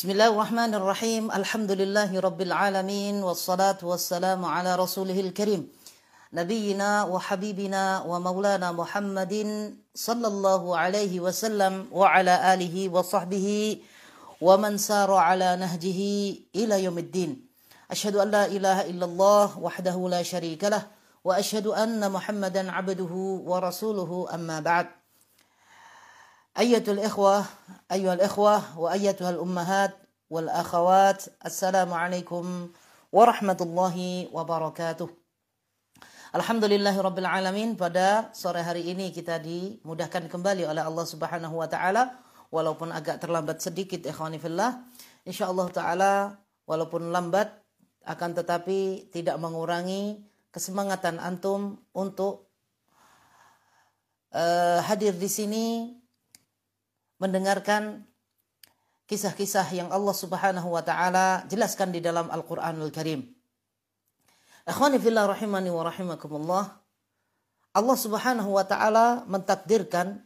بسم الله الرحمن الرحيم. الحمد لله رب العالمين والصلاة والسلام على رسوله الكريم. نبينا وحبيبنا ومولانا محمد صلى الله عليه وسلم وعلى آله وصحبه ومن سار على نهجه إلى يوم الدين. أشهد أن لا إله إلا الله وحده لا شريك له وأشهد أن محمدا عبده ورسوله أما بعد. Ayatul ikhwah, ayatul ikhwah wa ayatul ummahat wal akhawat. Assalamualaikum warahmatullahi wabarakatuh. Alhamdulillahi rabbil alamin pada sore hari ini kita dimudahkan kembali oleh Allah Subhanahu wa taala walaupun agak terlambat sedikit ikhwani fillah. Insyaallah taala walaupun lambat akan tetapi tidak mengurangi kesemangatan antum untuk uh, hadir di sini mendengarkan kisah-kisah yang Allah Subhanahu wa taala jelaskan di dalam Al-Qur'anul Karim. Akhwani fillah rahimani wa rahimakumullah. Allah Subhanahu wa taala mentakdirkan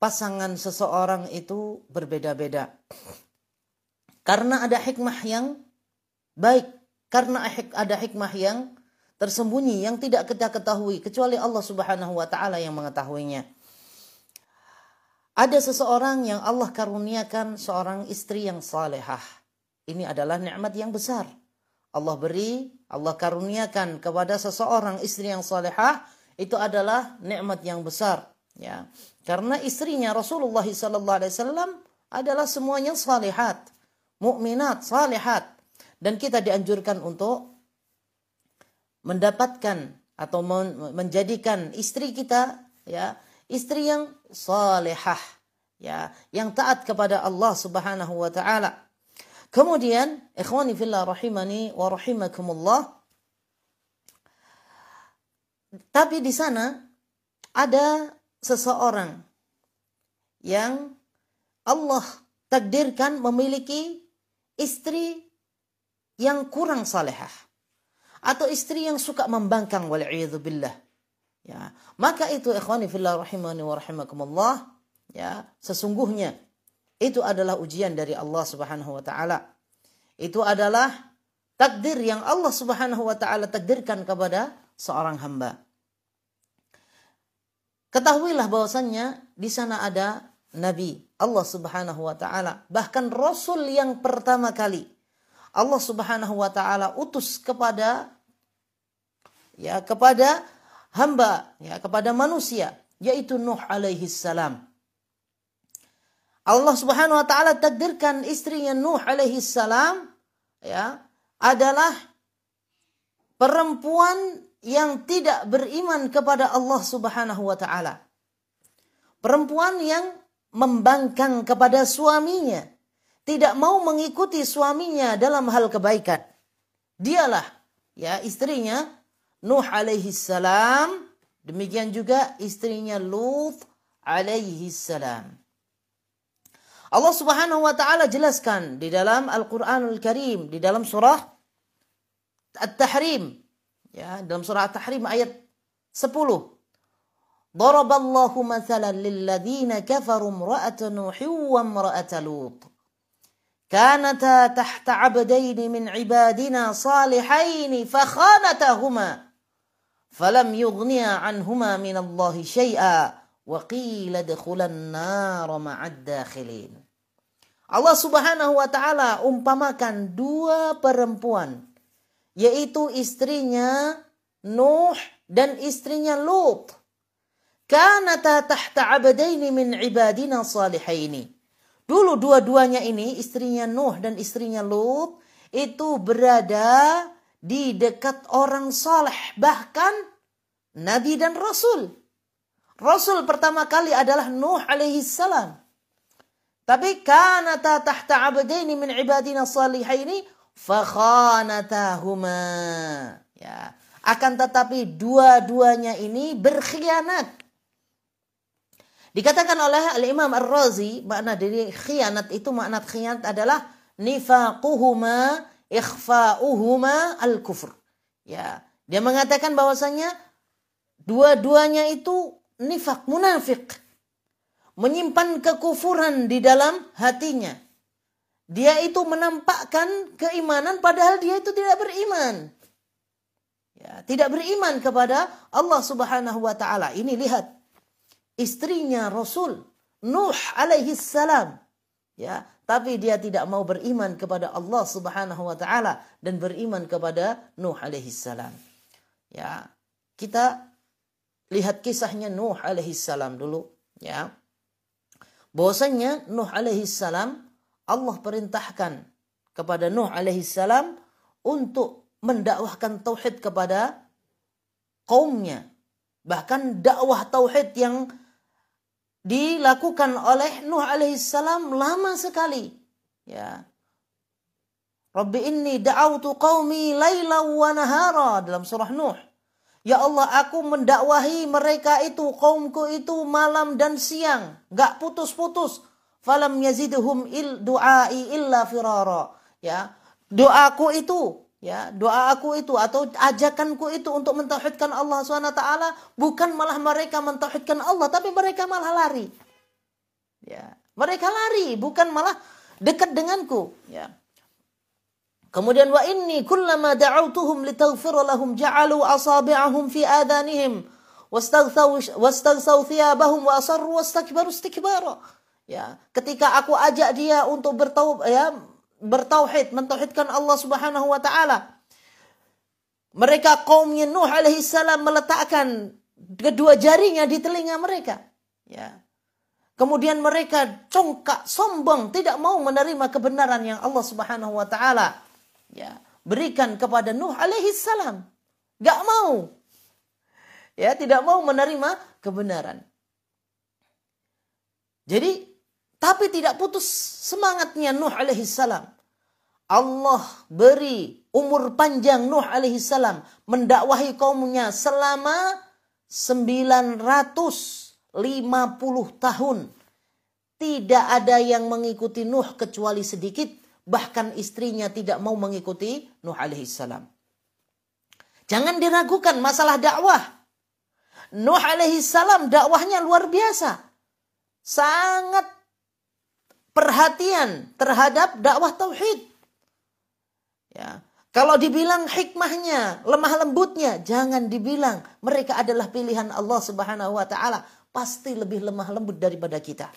pasangan seseorang itu berbeda-beda. Karena ada hikmah yang baik, karena ada hikmah yang tersembunyi yang tidak kita ketahui kecuali Allah Subhanahu wa taala yang mengetahuinya. Ada seseorang yang Allah karuniakan seorang istri yang salehah. Ini adalah nikmat yang besar. Allah beri, Allah karuniakan kepada seseorang istri yang salehah itu adalah nikmat yang besar ya. Karena istrinya Rasulullah sallallahu alaihi wasallam adalah semuanya salihat, mukminat, salihat dan kita dianjurkan untuk mendapatkan atau menjadikan istri kita ya, istri yang salehah ya, yang taat kepada Allah Subhanahu wa taala. Kemudian, ikhwani fillah rahimani wa rahimakumullah. Tapi di sana ada seseorang yang Allah takdirkan memiliki istri yang kurang salehah atau istri yang suka membangkang wal billah. Ya, maka itu ikhwani fillah rahimani wa rahimakumullah, ya, sesungguhnya itu adalah ujian dari Allah Subhanahu wa taala. Itu adalah takdir yang Allah Subhanahu wa taala takdirkan kepada seorang hamba. Ketahuilah bahwasannya di sana ada nabi Allah Subhanahu wa taala, bahkan rasul yang pertama kali Allah Subhanahu wa taala utus kepada ya kepada hamba ya kepada manusia yaitu Nuh alaihi salam. Allah Subhanahu wa taala takdirkan istrinya Nuh alaihi salam ya adalah perempuan yang tidak beriman kepada Allah Subhanahu wa taala. Perempuan yang membangkang kepada suaminya, tidak mau mengikuti suaminya dalam hal kebaikan. Dialah ya istrinya Nuh alaihi salam, demikian juga istrinya Lut alaihi salam. Allah Subhanahu wa taala jelaskan di dalam Al-Qur'anul Karim di dalam surah At-Tahrim ya dalam surah At-Tahrim ayat 10 Daraballahu mathalan lilladzina kafaru imra'ata Nuh wa imra'ata Lut كانتا تحت عبدين من عبادنا صالحين فخانتاهما فَلَمْ يُغْنِيَ عَنْهُمَا مِنَ اللَّهِ wa وَقِيلَ دَخُلَ النَّارَ مَعَ الدَّاخِلِينَ Allah Subhanahu wa taala umpamakan dua perempuan yaitu istrinya Nuh dan istrinya Lut. Kanata tahta abadaini min ibadina salihaini. Dulu dua-duanya ini istrinya Nuh dan istrinya Lut itu berada di dekat orang saleh bahkan nabi dan rasul. Rasul pertama kali adalah Nuh alaihi salam. Tapi kanata tahta abdaini min ibadina salihaini fakhanatahuma. Ya. Akan tetapi dua-duanya ini berkhianat. Dikatakan oleh Al-Imam Ar-Razi, makna dari khianat itu makna khianat adalah nifaquhuma ikhfa'uhuma al-kufr. Ya, dia mengatakan bahwasanya dua-duanya itu nifak munafik menyimpan kekufuran di dalam hatinya. dia itu menampakkan keimanan padahal dia itu tidak beriman. Ya, tidak beriman kepada Allah Subhanahu wa taala. Ini lihat istrinya Rasul Nuh alaihi salam. Ya, tapi dia tidak mau beriman kepada Allah Subhanahu wa taala dan beriman kepada Nuh alaihi salam. Ya, kita lihat kisahnya Nuh alaihi salam dulu, ya. Bahwasanya Nuh alaihi salam Allah perintahkan kepada Nuh alaihi salam untuk mendakwahkan tauhid kepada kaumnya. Bahkan dakwah tauhid yang dilakukan oleh Nuh alaihissalam lama sekali. Ya. Rabbi inni da'autu qaumi laila wa nahara dalam surah Nuh. Ya Allah, aku mendakwahi mereka itu, kaumku itu malam dan siang, gak putus-putus. Falam yazidhum il du'ai illa firara. Ya, doaku itu ya doa aku itu atau ajakanku itu untuk mentauhidkan Allah swt bukan malah mereka mentauhidkan Allah tapi mereka malah lari. Ya mereka lari bukan malah dekat denganku. Ya. Kemudian wa inni kullama da'awtuhum litaghfira lahum ja'alu asabi'ahum fi adanihim wastaghsaw thiyabahum wa asarru wastakbaru istikbara. Ya ketika aku ajak dia untuk bertaubat ya bertauhid, mentauhidkan Allah Subhanahu wa taala. Mereka kaumnya Nuh alaihi salam meletakkan kedua jarinya di telinga mereka. Ya. Kemudian mereka congkak, sombong, tidak mau menerima kebenaran yang Allah Subhanahu wa taala ya, berikan kepada Nuh alaihi salam. Gak mau. Ya, tidak mau menerima kebenaran. Jadi tapi tidak putus semangatnya Nuh alaihi salam. Allah beri umur panjang Nuh alaihi salam mendakwahi kaumnya selama 950 tahun. Tidak ada yang mengikuti Nuh kecuali sedikit. Bahkan istrinya tidak mau mengikuti Nuh alaihi salam. Jangan diragukan masalah dakwah. Nuh alaihi salam dakwahnya luar biasa. Sangat perhatian terhadap dakwah tauhid. Ya. Kalau dibilang hikmahnya, lemah lembutnya, jangan dibilang mereka adalah pilihan Allah Subhanahu wa taala, pasti lebih lemah lembut daripada kita.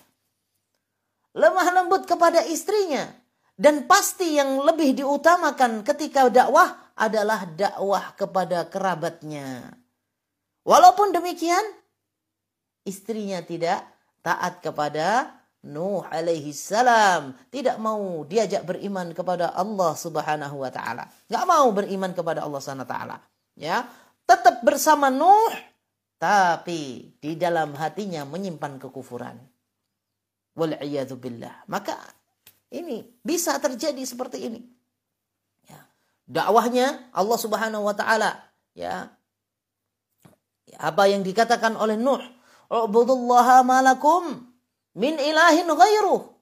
Lemah lembut kepada istrinya dan pasti yang lebih diutamakan ketika dakwah adalah dakwah kepada kerabatnya. Walaupun demikian, istrinya tidak taat kepada Nuh alaihi salam tidak mau diajak beriman kepada Allah Subhanahu wa taala. Enggak mau beriman kepada Allah Subhanahu wa taala. Ya, tetap bersama Nuh tapi di dalam hatinya menyimpan kekufuran. Wal billah. Maka ini bisa terjadi seperti ini. Ya. Dakwahnya Allah Subhanahu wa taala ya. Apa yang dikatakan oleh Nuh, "Ubudullaha malakum min ilahin ghairuh.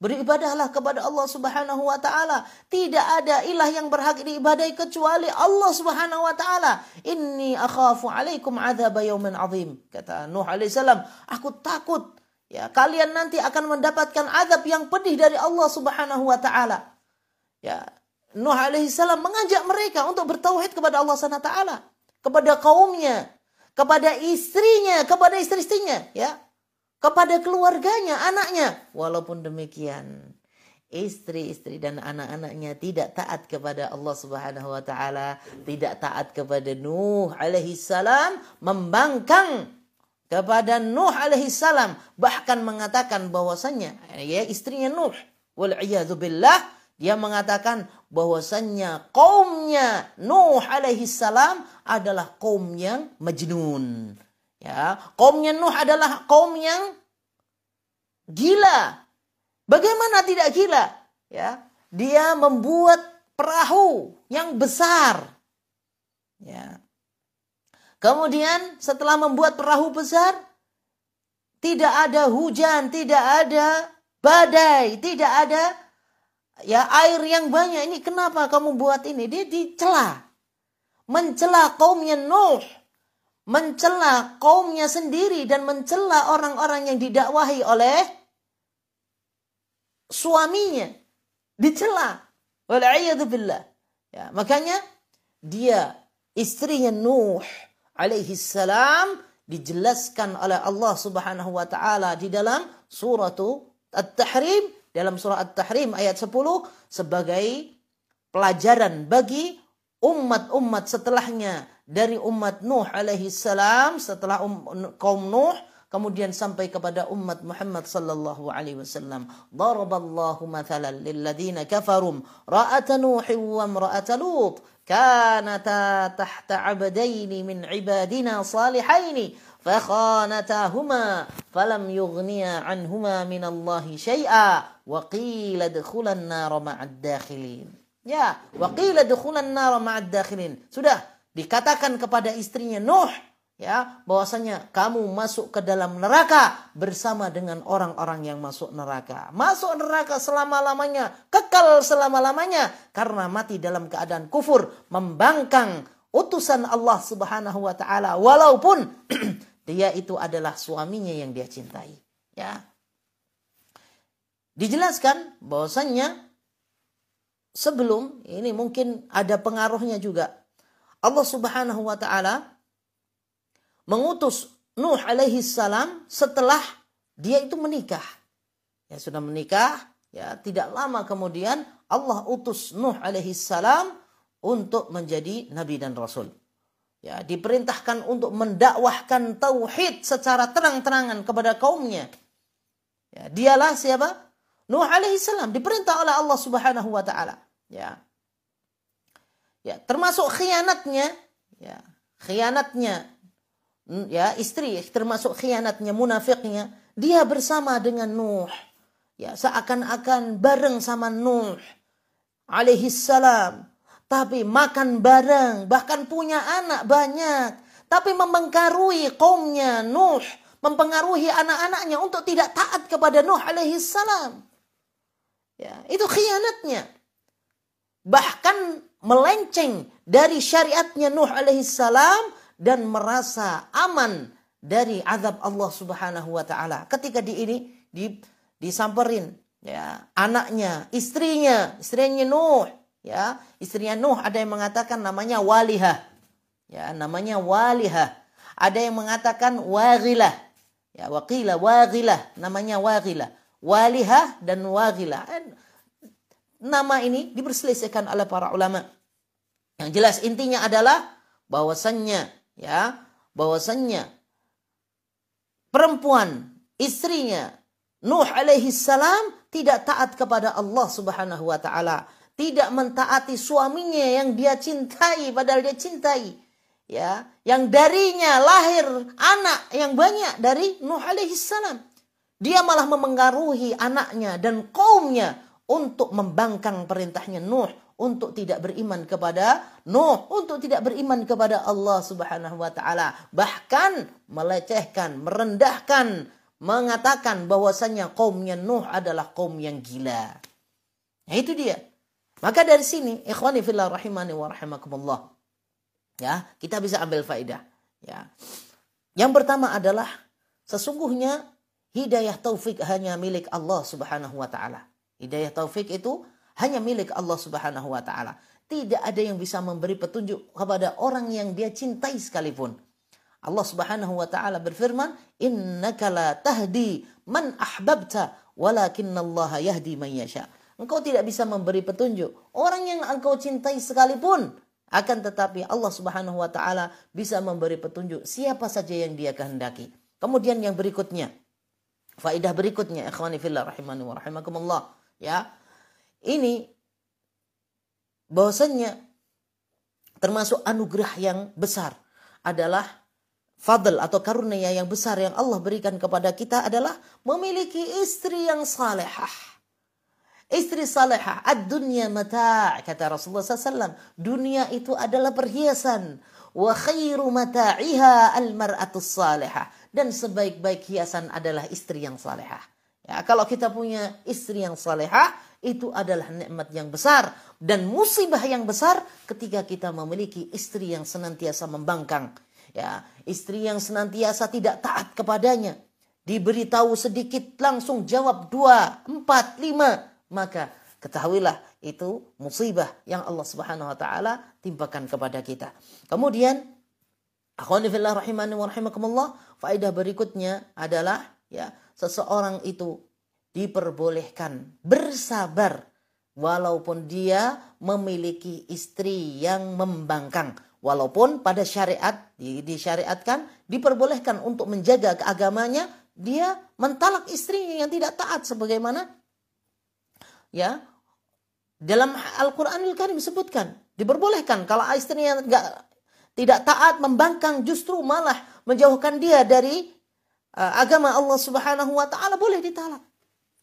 Beribadahlah kepada Allah Subhanahu wa taala. Tidak ada ilah yang berhak diibadai kecuali Allah Subhanahu wa taala. Inni akhafu alaikum adzab yaumin azim. Kata Nuh alaihi salam, aku takut ya kalian nanti akan mendapatkan azab yang pedih dari Allah Subhanahu wa taala. Ya, Nuh alaihi salam mengajak mereka untuk bertauhid kepada Allah Subhanahu wa taala, kepada kaumnya, kepada istrinya, kepada istri-istrinya, ya kepada keluarganya, anaknya. Walaupun demikian, istri-istri dan anak-anaknya tidak taat kepada Allah Subhanahu wa taala, tidak taat kepada Nuh alaihi salam, membangkang kepada Nuh alaihi salam, bahkan mengatakan bahwasannya ya istrinya Nuh wal billah dia mengatakan bahwasannya kaumnya Nuh alaihi salam adalah kaum yang majnun Ya, kaumnya Nuh adalah kaum yang gila. Bagaimana tidak gila? Ya, dia membuat perahu yang besar. Ya. Kemudian setelah membuat perahu besar, tidak ada hujan, tidak ada badai, tidak ada ya air yang banyak. Ini kenapa kamu buat ini? Dia dicela. Mencela kaumnya Nuh mencela kaumnya sendiri dan mencela orang-orang yang didakwahi oleh suaminya dicela. billah. Ya, makanya dia istrinya Nuh alaihi salam dijelaskan oleh Allah Subhanahu wa taala di dalam surah At-Tahrim dalam surah At-Tahrim ayat 10 sebagai pelajaran bagi umat-umat setelahnya dari umat Nuh alaihi salam setelah um, kaum Nuh kemudian sampai kepada umat Muhammad sallallahu alaihi wasallam. Daraballahu mathalan lil ladzina kafarum ra'at Nuh wa imra'at Lut kanata tahta 'abdaini min 'ibadina salihaini فخانتاهما فلم يغنيا عنهما من الله شيئا وقيل ادخلا النار مع الداخلين Ya, waqila dukhulan nar ma'ad dakhilin. Sudah dikatakan kepada istrinya Nuh ya bahwasanya kamu masuk ke dalam neraka bersama dengan orang-orang yang masuk neraka. Masuk neraka selama-lamanya kekal selama-lamanya karena mati dalam keadaan kufur membangkang utusan Allah Subhanahu wa taala. Walaupun dia itu adalah suaminya yang dia cintai ya. Dijelaskan bahwasanya sebelum ini mungkin ada pengaruhnya juga Allah Subhanahu wa taala mengutus Nuh alaihi salam setelah dia itu menikah. Ya sudah menikah, ya tidak lama kemudian Allah utus Nuh alaihi salam untuk menjadi nabi dan rasul. Ya, diperintahkan untuk mendakwahkan tauhid secara terang-terangan kepada kaumnya. Ya, dialah siapa? Nuh alaihi salam diperintah oleh Allah Subhanahu wa taala. Ya. Ya, termasuk khianatnya, ya, khianatnya ya istri termasuk khianatnya munafiknya dia bersama dengan Nuh ya seakan-akan bareng sama Nuh alaihi salam tapi makan bareng bahkan punya anak banyak tapi mempengaruhi kaumnya Nuh mempengaruhi anak-anaknya untuk tidak taat kepada Nuh alaihi salam ya itu khianatnya bahkan melenceng dari syariatnya Nuh alaihi salam dan merasa aman dari azab Allah Subhanahu wa taala. Ketika di ini di disamperin ya anaknya, istrinya, istrinya Nuh ya, istrinya Nuh ada yang mengatakan namanya Walihah. Ya, namanya Walihah. Ada yang mengatakan Waghilah. Ya, waqila Waghilah, namanya Waghilah. Walihah dan Waghilah. Nama ini diperselisihkan oleh para ulama. Yang jelas intinya adalah bahwasannya ya bahwasannya perempuan istrinya Nuh alaihi salam tidak taat kepada Allah Subhanahu wa taala, tidak mentaati suaminya yang dia cintai padahal dia cintai. Ya, yang darinya lahir anak yang banyak dari Nuh alaihi salam. Dia malah memengaruhi anaknya dan kaumnya untuk membangkang perintahnya Nuh untuk tidak beriman kepada Nuh, untuk tidak beriman kepada Allah Subhanahu wa taala, bahkan melecehkan, merendahkan, mengatakan bahwasanya kaumnya Nuh adalah kaum yang gila. Nah, itu dia. Maka dari sini, ikhwani fillah rahimani wa rahimakumullah. Ya, kita bisa ambil faedah, ya. Yang pertama adalah sesungguhnya hidayah taufik hanya milik Allah Subhanahu wa taala. Hidayah taufik itu hanya milik Allah Subhanahu wa taala. Tidak ada yang bisa memberi petunjuk kepada orang yang dia cintai sekalipun. Allah Subhanahu wa taala berfirman, "Innaka la tahdi man ahbabta, Allah yahdi man yasha." Engkau tidak bisa memberi petunjuk orang yang engkau cintai sekalipun, akan tetapi Allah Subhanahu wa taala bisa memberi petunjuk siapa saja yang dia kehendaki. Kemudian yang berikutnya, faidah berikutnya ikhwani fillah rahimani wa rahimakumullah, ya ini bahwasannya termasuk anugerah yang besar adalah fadl atau karunia yang besar yang Allah berikan kepada kita adalah memiliki istri yang salehah. Istri salehah, ad-dunya mata' kata Rasulullah SAW. Dunia itu adalah perhiasan. Wa khairu mata'iha al-mar'atus salehah. Dan sebaik-baik hiasan adalah istri yang salehah. Ya, kalau kita punya istri yang salehah, itu adalah nikmat yang besar dan musibah yang besar ketika kita memiliki istri yang senantiasa membangkang ya istri yang senantiasa tidak taat kepadanya diberitahu sedikit langsung jawab dua empat lima maka ketahuilah itu musibah yang Allah Subhanahu wa taala timpakan kepada kita. Kemudian akhwani fillah rahimani wa rahimakumullah, faedah berikutnya adalah ya, seseorang itu diperbolehkan bersabar walaupun dia memiliki istri yang membangkang. Walaupun pada syariat disyariatkan diperbolehkan untuk menjaga keagamanya dia mentalak istrinya yang tidak taat sebagaimana ya dalam Al-Qur'anul Karim disebutkan diperbolehkan kalau istrinya enggak tidak taat membangkang justru malah menjauhkan dia dari uh, agama Allah Subhanahu wa taala boleh ditalak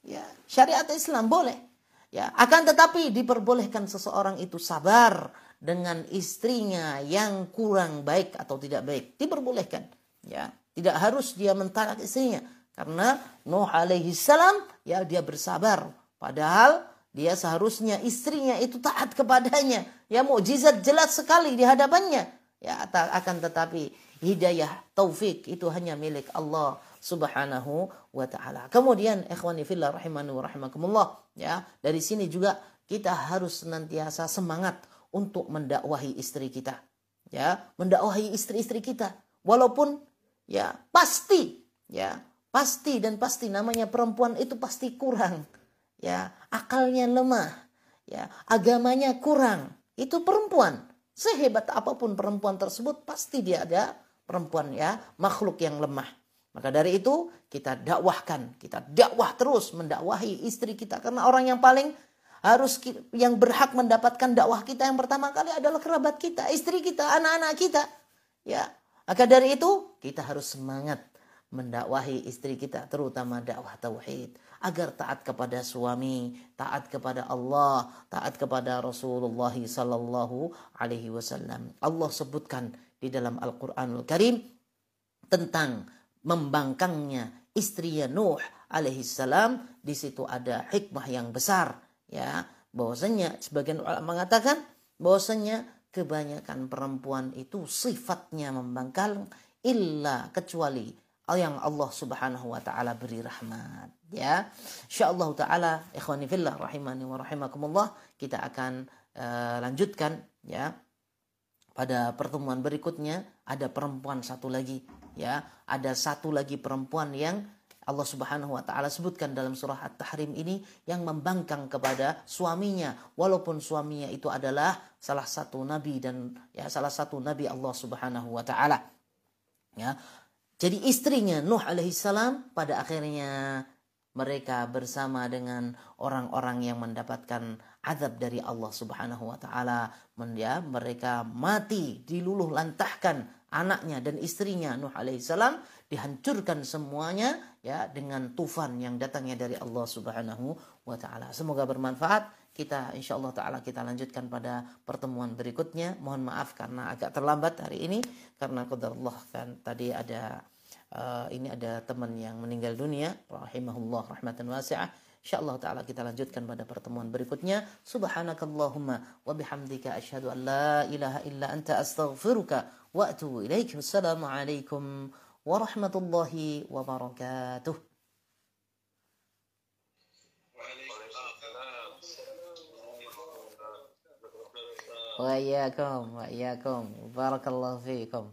Ya, syariat Islam boleh. Ya, akan tetapi diperbolehkan seseorang itu sabar dengan istrinya yang kurang baik atau tidak baik. Diperbolehkan. Ya, tidak harus dia mentalak istrinya karena Nuh alaihi salam ya dia bersabar padahal dia seharusnya istrinya itu taat kepadanya. Ya mukjizat jelas sekali di hadapannya. Ya akan tetapi hidayah taufik itu hanya milik Allah Subhanahu wa taala. Kemudian ikhwani fillah rahimani wa rahimakumullah ya, dari sini juga kita harus senantiasa semangat untuk mendakwahi istri kita. Ya, mendakwahi istri-istri kita walaupun ya pasti ya, pasti dan pasti namanya perempuan itu pasti kurang. Ya, akalnya lemah. Ya, agamanya kurang. Itu perempuan. Sehebat apa pun perempuan tersebut pasti dia ada perempuan ya, makhluk yang lemah. Maka dari itu kita dakwahkan, kita dakwah terus mendakwahi istri kita karena orang yang paling harus yang berhak mendapatkan dakwah kita yang pertama kali adalah kerabat kita, istri kita, anak-anak kita. Ya, maka dari itu kita harus semangat mendakwahi istri kita terutama dakwah tauhid agar taat kepada suami, taat kepada Allah, taat kepada Rasulullah sallallahu alaihi wasallam. Allah sebutkan di dalam Al-Qur'anul Karim tentang membangkangnya istri Nuh alaihi salam di situ ada hikmah yang besar ya bahwasanya sebagian ulama mengatakan bahwasanya kebanyakan perempuan itu sifatnya membangkang illa kecuali yang Allah Subhanahu wa taala beri rahmat ya insyaallah taala ikhwani fillah rahimani wa rahimakumullah kita akan uh, lanjutkan ya pada pertemuan berikutnya ada perempuan satu lagi ya ada satu lagi perempuan yang Allah Subhanahu wa taala sebutkan dalam surah At-Tahrim ini yang membangkang kepada suaminya walaupun suaminya itu adalah salah satu nabi dan ya salah satu nabi Allah Subhanahu wa taala. Ya. Jadi istrinya Nuh alaihissalam pada akhirnya mereka bersama dengan orang-orang yang mendapatkan azab dari Allah Subhanahu wa taala. Ya, mereka mati diluluh lantahkan anaknya dan istrinya Nuh alaihissalam dihancurkan semuanya ya dengan tufan yang datangnya dari Allah Subhanahu wa taala. Semoga bermanfaat. Kita insyaallah taala kita lanjutkan pada pertemuan berikutnya. Mohon maaf karena agak terlambat hari ini. Karena qadarullah kan tadi ada uh, ini ada teman yang meninggal dunia. Rahimahullah rahmatan wasi'ah. Insyaallah taala kita lanjutkan pada pertemuan berikutnya. Subhanakallahumma wa bihamdika asyhadu an la ilaha illa anta astaghfiruka wa atubu ilaik wassalamu alaikum warahmatullahi wabarakatuh وإياكم وإياكم بارك الله فيكم.